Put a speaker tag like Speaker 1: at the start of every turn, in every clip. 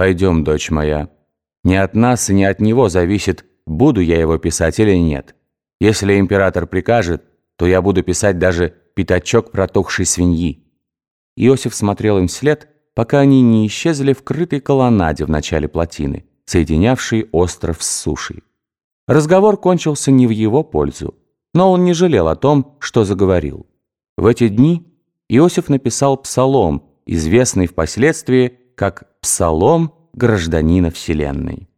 Speaker 1: «Пойдем, дочь моя. Не от нас и не от него зависит, буду я его писать или нет. Если император прикажет, то я буду писать даже пятачок протухшей свиньи». Иосиф смотрел им вслед, пока они не исчезли в крытой колоннаде в начале плотины, соединявшей остров с сушей. Разговор кончился не в его пользу, но он не жалел о том, что заговорил. В эти дни Иосиф написал псалом, известный впоследствии как «Псалом гражданина Вселенной».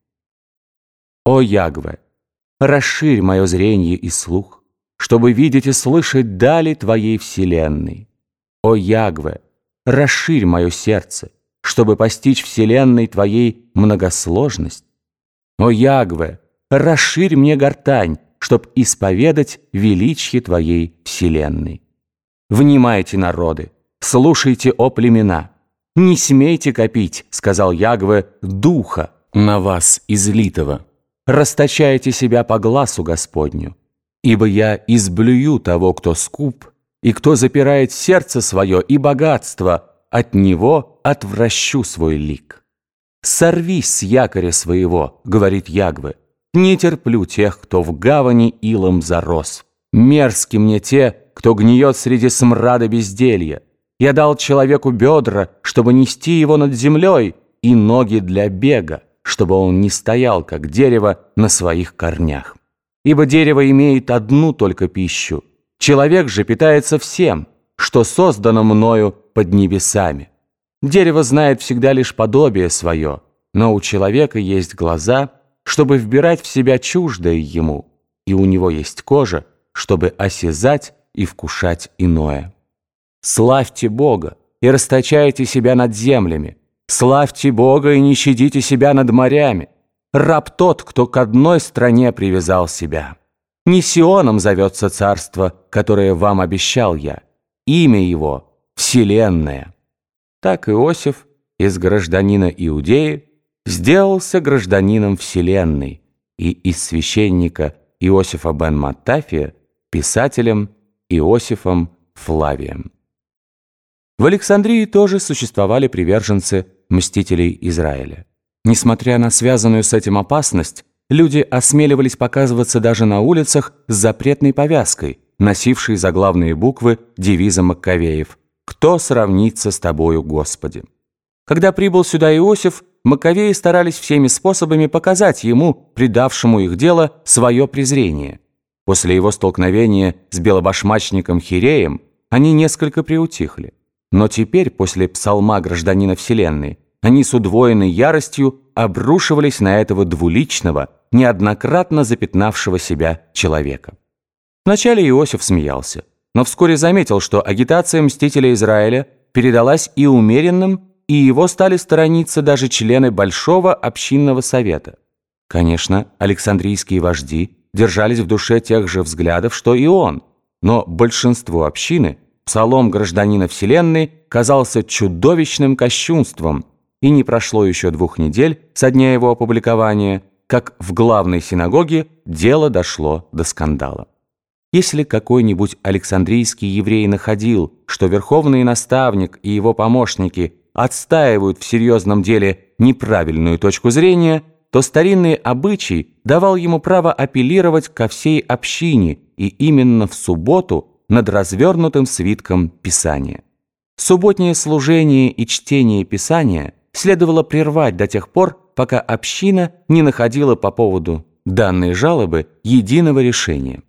Speaker 1: «О Ягве, расширь мое зрение и слух, чтобы видеть и слышать дали Твоей Вселенной. О Ягве, расширь мое сердце, чтобы постичь Вселенной Твоей многосложность. О Ягве, расширь мне гортань, чтоб исповедать величие Твоей Вселенной. Внимайте, народы, слушайте, о племена. Не смейте копить, сказал Ягве, духа на вас излитого. Расточайте себя по глазу Господню, ибо я изблюю того, кто скуп, и кто запирает сердце свое и богатство, от него отвращу свой лик. «Сорвись с якоря своего», — говорит Ягве, «не терплю тех, кто в гавани илом зарос. Мерзки мне те, кто гниет среди смрада безделья. Я дал человеку бедра, чтобы нести его над землей, и ноги для бега, чтобы он не стоял, как дерево, на своих корнях. Ибо дерево имеет одну только пищу — Человек же питается всем, что создано мною под небесами. Дерево знает всегда лишь подобие свое, но у человека есть глаза, чтобы вбирать в себя чуждое ему, и у него есть кожа, чтобы осязать и вкушать иное. Славьте Бога и расточайте себя над землями, славьте Бога и не щадите себя над морями. Раб тот, кто к одной стране привязал себя». Не Сионом зовется царство, которое вам обещал я. Имя его — Вселенная. Так Иосиф из гражданина Иудеи сделался гражданином Вселенной и из священника Иосифа бен Маттафия писателем Иосифом Флавием. В Александрии тоже существовали приверженцы мстителей Израиля. Несмотря на связанную с этим опасность, люди осмеливались показываться даже на улицах с запретной повязкой, носившей заглавные буквы девиза Маккавеев «Кто сравнится с тобою, Господи?». Когда прибыл сюда Иосиф, Маковеи старались всеми способами показать ему, предавшему их дело, свое презрение. После его столкновения с белобашмачником Хиреем они несколько приутихли. Но теперь, после псалма гражданина Вселенной, они с удвоенной яростью обрушивались на этого двуличного, неоднократно запятнавшего себя человека. Вначале Иосиф смеялся, но вскоре заметил, что агитация мстителя Израиля передалась и умеренным, и его стали сторониться даже члены Большого общинного совета. Конечно, Александрийские вожди держались в душе тех же взглядов, что и он, но большинству общины псалом гражданина Вселенной казался чудовищным кощунством, и не прошло еще двух недель со дня его опубликования – как в главной синагоге дело дошло до скандала. Если какой-нибудь Александрийский еврей находил, что верховный наставник и его помощники отстаивают в серьезном деле неправильную точку зрения, то старинный обычай давал ему право апеллировать ко всей общине и именно в субботу над развернутым свитком Писания. Субботнее служение и чтение Писания следовало прервать до тех пор, пока община не находила по поводу данной жалобы единого решения.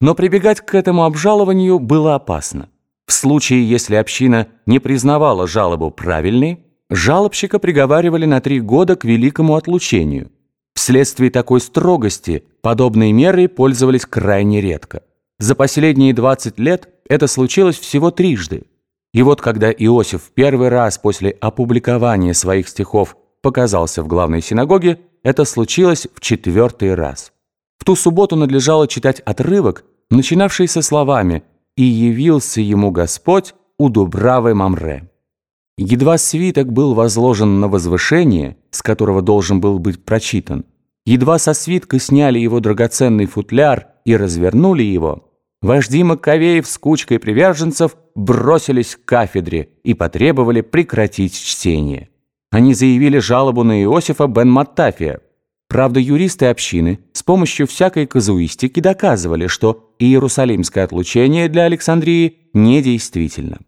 Speaker 1: Но прибегать к этому обжалованию было опасно. В случае, если община не признавала жалобу правильной, жалобщика приговаривали на три года к великому отлучению. Вследствие такой строгости подобные меры пользовались крайне редко. За последние 20 лет это случилось всего трижды. И вот когда Иосиф первый раз после опубликования своих стихов показался в главной синагоге, это случилось в четвертый раз. В ту субботу надлежало читать отрывок, начинавшийся словами «И явился ему Господь у Дубравы Мамре». Едва свиток был возложен на возвышение, с которого должен был быть прочитан, едва со свитка сняли его драгоценный футляр и развернули его, вожди Маковеев с кучкой приверженцев бросились к кафедре и потребовали прекратить чтение. Они заявили жалобу на Иосифа бен Маттафия. Правда, юристы общины с помощью всякой казуистики доказывали, что иерусалимское отлучение для Александрии недействительно.